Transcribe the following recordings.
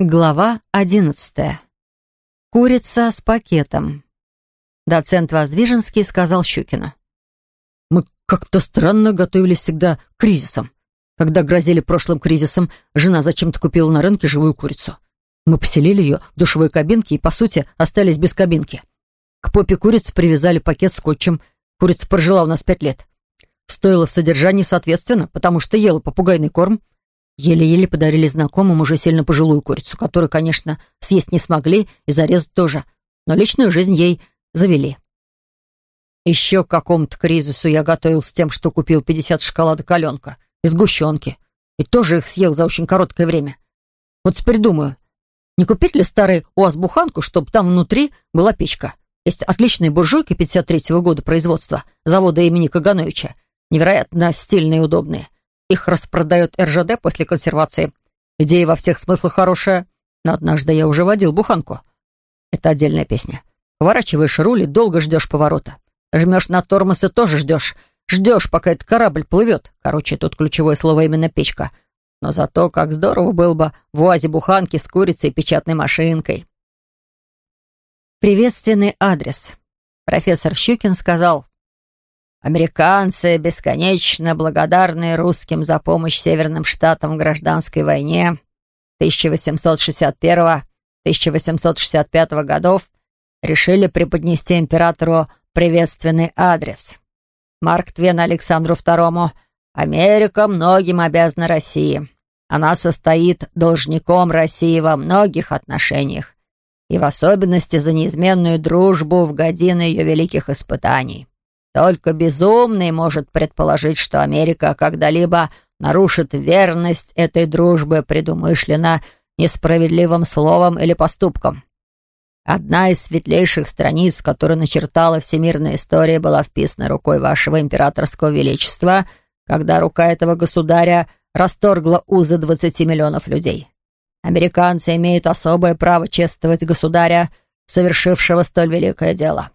Глава одиннадцатая. Курица с пакетом. Доцент Воздвиженский сказал Щукину. «Мы как-то странно готовились всегда к кризисам. Когда грозили прошлым кризисом, жена зачем-то купила на рынке живую курицу. Мы поселили ее в душевой кабинке и, по сути, остались без кабинки. К попе курицы привязали пакет скотчем. Курица прожила у нас пять лет. Стоила в содержании соответственно, потому что ела попугайный корм, Еле-еле подарили знакомым уже сильно пожилую курицу, которую, конечно, съесть не смогли и зарезать тоже, но личную жизнь ей завели. Еще к какому-то кризису я готовил с тем, что купил 50 шоколадок Аленка и сгущенки, и тоже их съел за очень короткое время. Вот теперь думаю, не купить ли старый УАЗ-буханку, чтобы там внутри была печка? Есть отличные буржуйки 53-го года производства завода имени Кагановича, невероятно стильные и удобные. Их распродает РЖД после консервации. Идея во всех смыслах хорошая, но однажды я уже водил буханку. Это отдельная песня. Поворачиваешь руль и долго ждешь поворота. Жмешь на тормоз и тоже ждешь. Ждешь, пока этот корабль плывет. Короче, тут ключевое слово именно печка. Но зато как здорово было бы в УАЗе буханки с курицей и печатной машинкой. Приветственный адрес. Профессор Щукин сказал, Американцы, бесконечно благодарные русским за помощь Северным Штатам в гражданской войне 1861-1865 годов, решили преподнести императору приветственный адрес. Марк Твен Александру II. Америка многим обязана России. Она состоит должником России во многих отношениях, и в особенности за неизменную дружбу в годины ее великих испытаний. Только безумный может предположить, что Америка когда-либо нарушит верность этой дружбы предумышленно несправедливым словом или поступком. Одна из светлейших страниц, которую начертала всемирная история, была вписана рукой вашего императорского величества, когда рука этого государя расторгла узы 20 миллионов людей. Американцы имеют особое право чествовать государя, совершившего столь великое дело.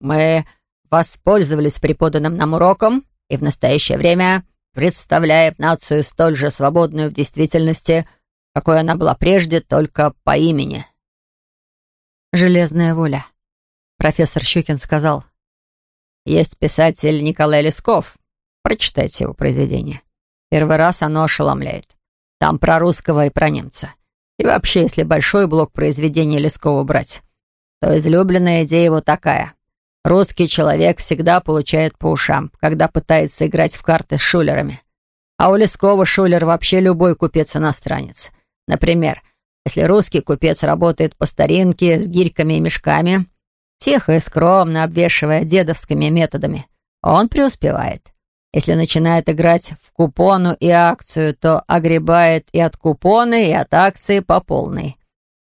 Мы воспользовались преподанным нам уроком и в настоящее время представляем нацию столь же свободную в действительности, какой она была прежде, только по имени. «Железная воля», — профессор Щукин сказал. «Есть писатель Николай Лесков. Прочитайте его произведение. Первый раз оно ошеломляет. Там про русского и про немца. И вообще, если большой блок произведений Лескова брать, то излюбленная идея его такая. Русский человек всегда получает по ушам, когда пытается играть в карты с шулерами. А у Лескова шулер вообще любой купец-иностранец. Например, если русский купец работает по старинке с гирьками и мешками, тихо и скромно обвешивая дедовскими методами, он преуспевает. Если начинает играть в купону и акцию, то огребает и от купоны, и от акции по полной.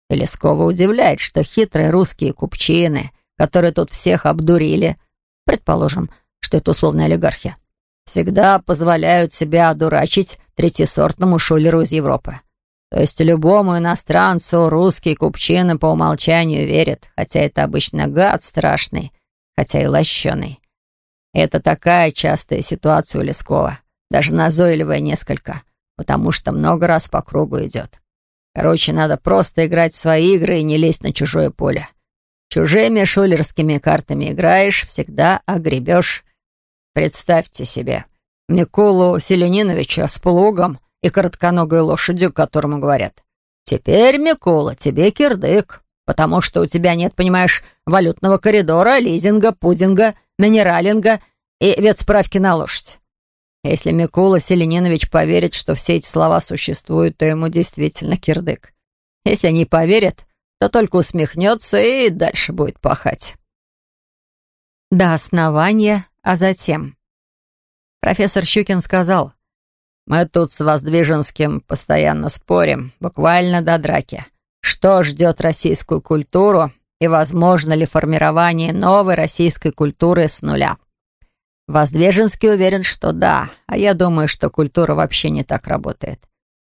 И Лескова удивляет, что хитрые русские купчины которые тут всех обдурили, предположим, что это условная олигархия, всегда позволяют себя одурачить третьесортному шулеру из Европы. То есть любому иностранцу русские купчины по умолчанию верят, хотя это обычно гад страшный, хотя и лощеный. Это такая частая ситуация у Лескова, даже назойливая несколько, потому что много раз по кругу идет. Короче, надо просто играть в свои игры и не лезть на чужое поле. Чужими шулерскими картами играешь, всегда огребешь. Представьте себе, Миколу Селениновича с плугом и коротконогой лошадью, которому говорят. «Теперь, Микола, тебе кирдык, потому что у тебя нет, понимаешь, валютного коридора, лизинга, пудинга, минералинга и ветсправки на лошадь». Если Микола Селенинович поверит, что все эти слова существуют, то ему действительно кирдык. Если не поверит, то только усмехнется и дальше будет пахать. До основания, а затем. Профессор Щукин сказал, «Мы тут с Воздвиженским постоянно спорим, буквально до драки. Что ждет российскую культуру и возможно ли формирование новой российской культуры с нуля?» Воздвиженский уверен, что да, а я думаю, что культура вообще не так работает.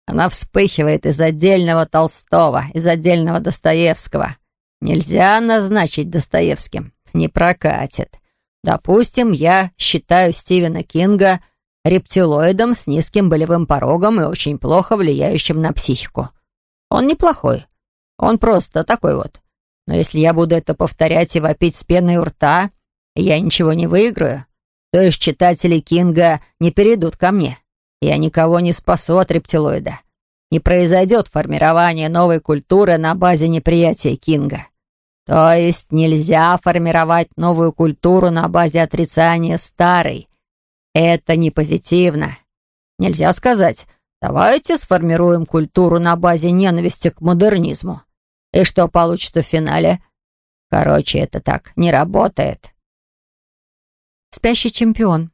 Она вспыхивает из отдельного Толстого, из отдельного Достоевского. Нельзя назначить Достоевским. Не прокатит. Допустим, я считаю Стивена Кинга рептилоидом с низким болевым порогом и очень плохо влияющим на психику. Он неплохой, Он просто такой вот. Но если я буду это повторять и вопить с пеной у рта, я ничего не выиграю. То есть читатели Кинга не перейдут ко мне. Я никого не спасу от рептилоида. Не произойдет формирование новой культуры на базе неприятия Кинга. То есть нельзя формировать новую культуру на базе отрицания старой. Это не позитивно. Нельзя сказать, давайте сформируем культуру на базе ненависти к модернизму. И что получится в финале? Короче, это так не работает. Спящий чемпион.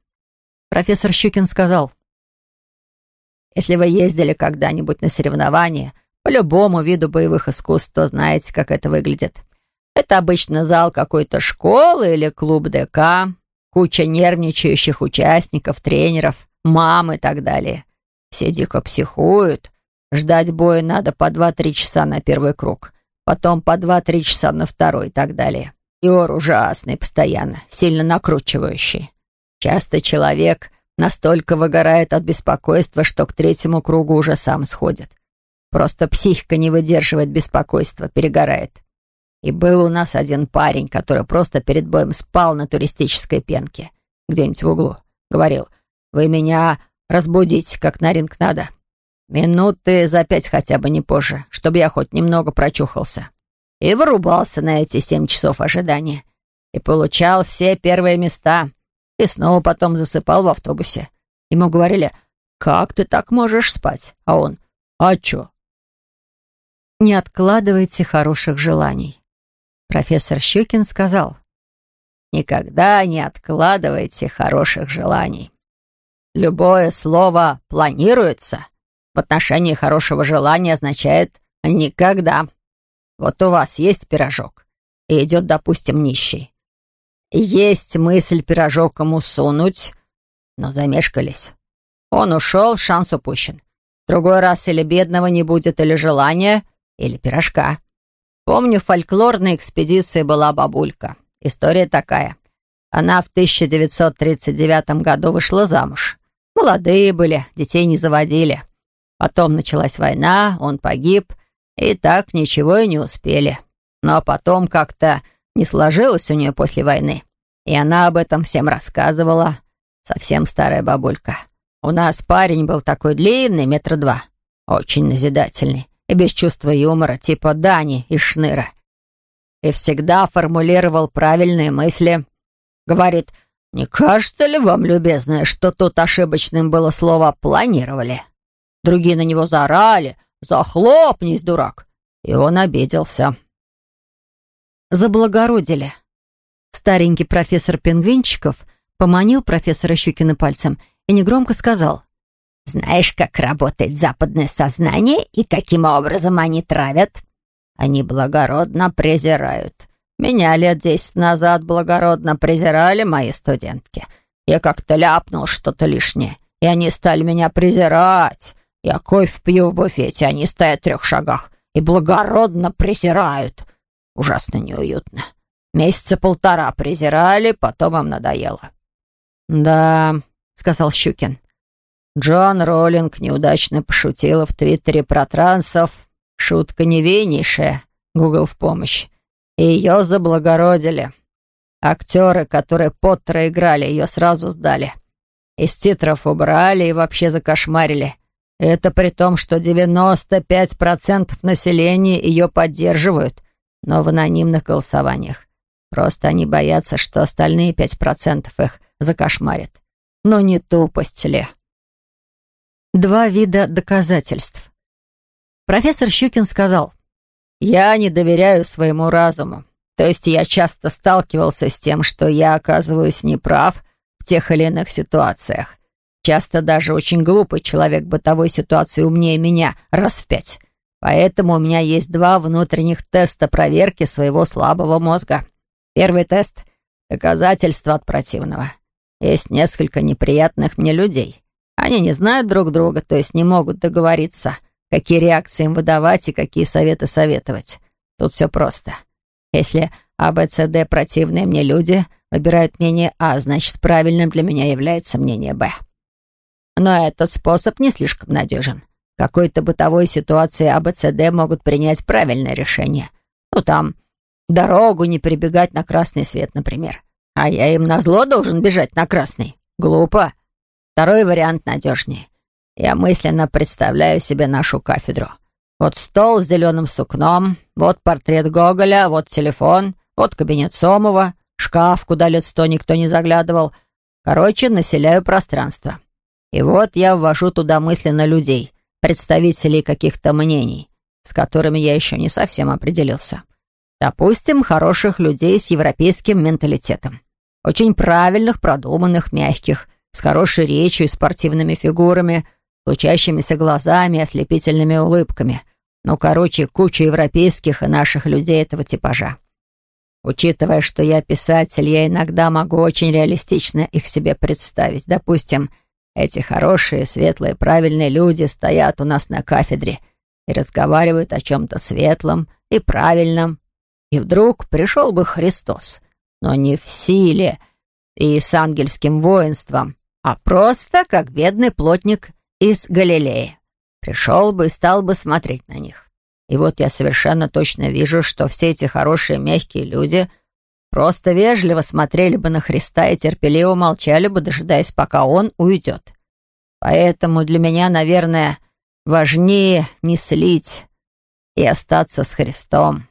Профессор Щукин сказал. Если вы ездили когда-нибудь на соревнования по любому виду боевых искусств, то знаете, как это выглядит. Это обычно зал какой-то школы или клуб ДК, куча нервничающих участников, тренеров, мам и так далее. Все дико психуют. Ждать боя надо по 2-3 часа на первый круг, потом по 2-3 часа на второй и так далее. И ор ужасный постоянно, сильно накручивающий. Часто человек настолько выгорает от беспокойства, что к третьему кругу уже сам сходит. Просто психика не выдерживает беспокойства, перегорает. И был у нас один парень, который просто перед боем спал на туристической пенке, где-нибудь в углу. Говорил, «Вы меня разбудите, как на ринг надо. Минуты за пять хотя бы не позже, чтобы я хоть немного прочухался». И вырубался на эти семь часов ожидания. И получал все первые места. И снова потом засыпал в автобусе. Ему говорили, «Как ты так можешь спать?» А он, «А чё?» Не откладывайте хороших желаний. Профессор Щукин сказал, «Никогда не откладывайте хороших желаний. Любое слово «планируется» в отношении хорошего желания означает «никогда». Вот у вас есть пирожок, и идет, допустим, нищий. Есть мысль пирожок ему сунуть, но замешкались. Он ушел, шанс упущен. Другой раз или бедного не будет, или желания, или пирожка. Помню, в фольклорной экспедиции была бабулька. История такая. Она в 1939 году вышла замуж. Молодые были, детей не заводили. Потом началась война, он погиб, и так ничего и не успели. Но потом как-то не сложилось у нее после войны. И она об этом всем рассказывала. Совсем старая бабулька. У нас парень был такой длинный, метра два. Очень назидательный и без чувства юмора, типа Дани из Шныра. И всегда формулировал правильные мысли. Говорит, «Не кажется ли вам, любезная, что тут ошибочным было слово «планировали»?» Другие на него заорали, «Захлопнись, дурак!» И он обиделся. Заблагородили. Старенький профессор Пингвинчиков поманил профессора Щукина пальцем и негромко сказал, знаешь, как работает западное сознание и каким образом они травят? Они благородно презирают. Меня лет десять назад благородно презирали мои студентки. Я как-то ляпнул что-то лишнее, и они стали меня презирать. Я кофе пью в буфете, они стоят в трех шагах и благородно презирают. Ужасно неуютно. Месяца полтора презирали, потом им надоело. «Да», — сказал Щукин, Джон Роллинг неудачно пошутила в Твиттере про трансов. Шутка невиннейшая. Гугл в помощь. И ее заблагородили. Актеры, которые Поттера играли, ее сразу сдали. Из титров убрали и вообще закошмарили. Это при том, что 95% населения ее поддерживают, но в анонимных голосованиях. Просто они боятся, что остальные 5% их закошмарят. Но не тупость ли? два вида доказательств. Профессор Щукин сказал, «Я не доверяю своему разуму. То есть я часто сталкивался с тем, что я оказываюсь неправ в тех или иных ситуациях. Часто даже очень глупый человек бытовой ситуации умнее меня раз в пять. Поэтому у меня есть два внутренних теста проверки своего слабого мозга. Первый тест — доказательство от противного. Есть несколько неприятных мне людей. Они не знают друг друга, то есть не могут договориться, какие реакции им выдавать и какие советы советовать. Тут все просто. Если А, Б, С, Д противные мне люди выбирают мнение А, значит, правильным для меня является мнение Б. Но этот способ не слишком надежен. Какой-то бытовой ситуации АБЦД могут принять правильное решение. Ну, там, дорогу не перебегать на красный свет, например. А я им на зло должен бежать на красный. Глупо. Второй вариант надежнее. Я мысленно представляю себе нашу кафедру. Вот стол с зеленым сукном, вот портрет Гоголя, вот телефон, вот кабинет Сомова, шкаф, куда лет сто никто не заглядывал. Короче, населяю пространство. И вот я ввожу туда мысленно людей, представителей каких-то мнений, с которыми я еще не совсем определился. Допустим, хороших людей с европейским менталитетом. Очень правильных, продуманных, мягких, с хорошей речью и спортивными фигурами, лучащимися глазами и ослепительными улыбками. Ну, короче, куча европейских и наших людей этого типажа. Учитывая, что я писатель, я иногда могу очень реалистично их себе представить. Допустим, эти хорошие, светлые, правильные люди стоят у нас на кафедре и разговаривают о чем-то светлом и правильном. И вдруг пришел бы Христос, но не в силе и с ангельским воинством, а просто как бедный плотник из Галилеи. Пришел бы и стал бы смотреть на них. И вот я совершенно точно вижу, что все эти хорошие, мягкие люди Просто вежливо смотрели бы на Христа и терпеливо молчали бы, дожидаясь, пока он уйдет. Поэтому для меня, наверное, важнее не слить и остаться с Христом.